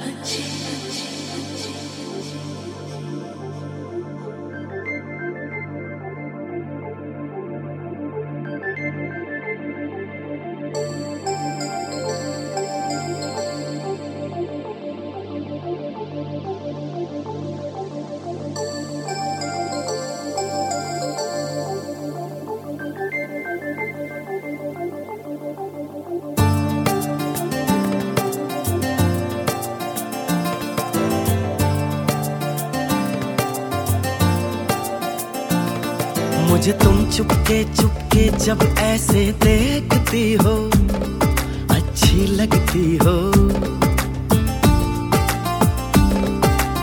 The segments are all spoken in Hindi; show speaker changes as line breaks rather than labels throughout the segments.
achieve. मुझे तुम चुपके चुपके जब ऐसे देखती हो, अच्छी लगती हो।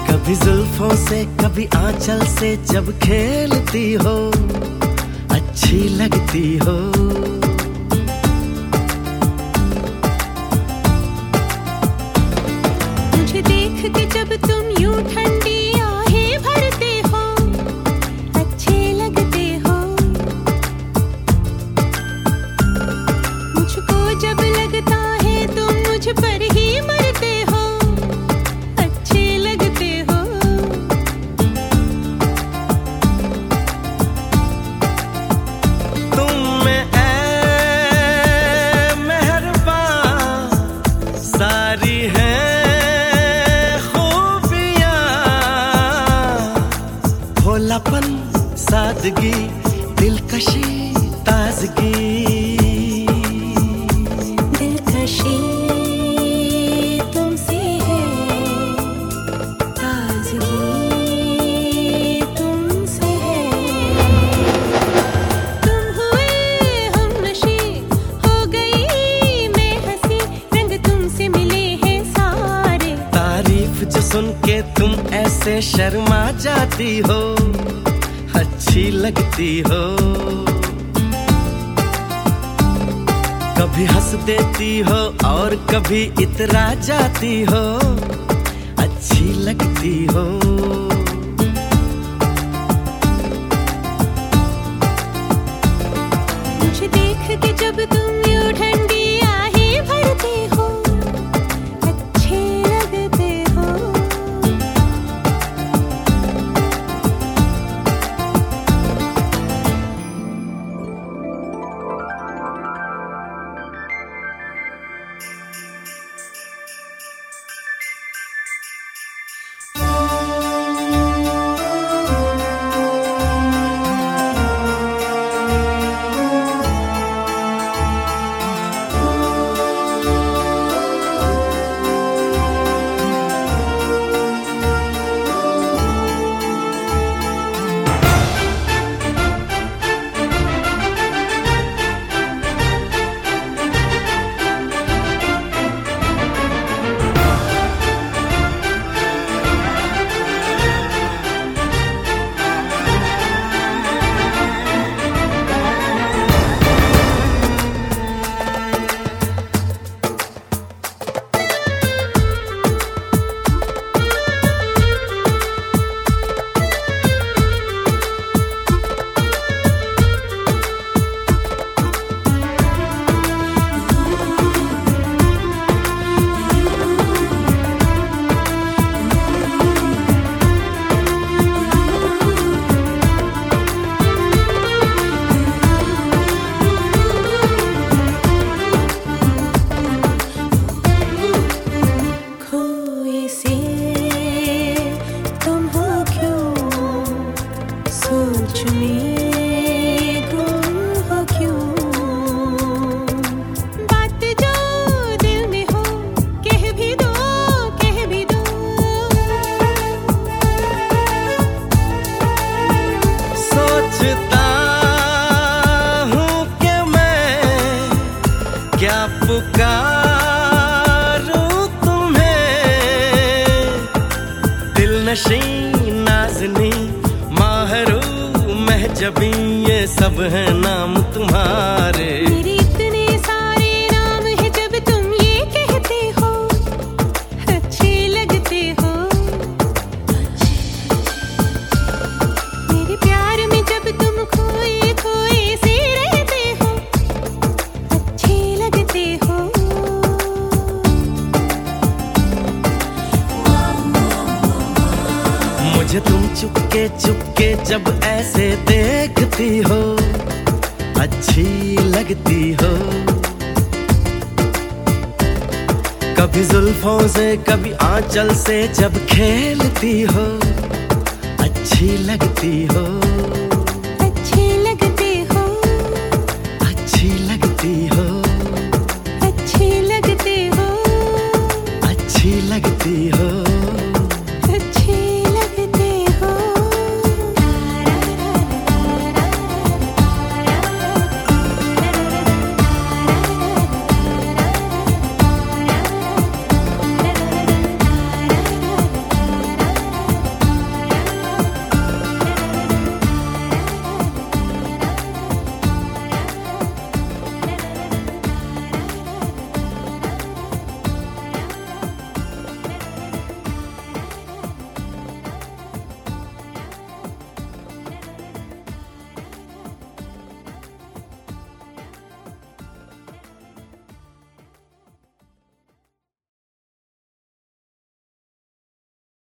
कभी जुल्फों से, कभी आंचल से जब खेलती हो, अच्छी लगती हो। भोलापन सादगी दिलकशी ताजगी।
दिलकशी तुमसे है ताजगी तुमसे है। तुम हुए हम नशे हो गई मैं हँसी रंग तुमसे मिले हैं सारे।
तारीफ़ जो सुन के ऐसे शर्मा जाती हो, अच्छी लगती हो। कभी हंस देती हो और कभी इतरा जाती हो, अच्छी लगती हो। सोचता हूँ मैं क्या पुकारूं तुम्हें? दिल नशी माहरू ये सब है नाम तुम्हारे। चुपके जब ऐसे देखती हो, अच्छी लगती हो। कभी जुल्फों से, कभी आंचल से जब खेलती हो, अच्छी लगती हो।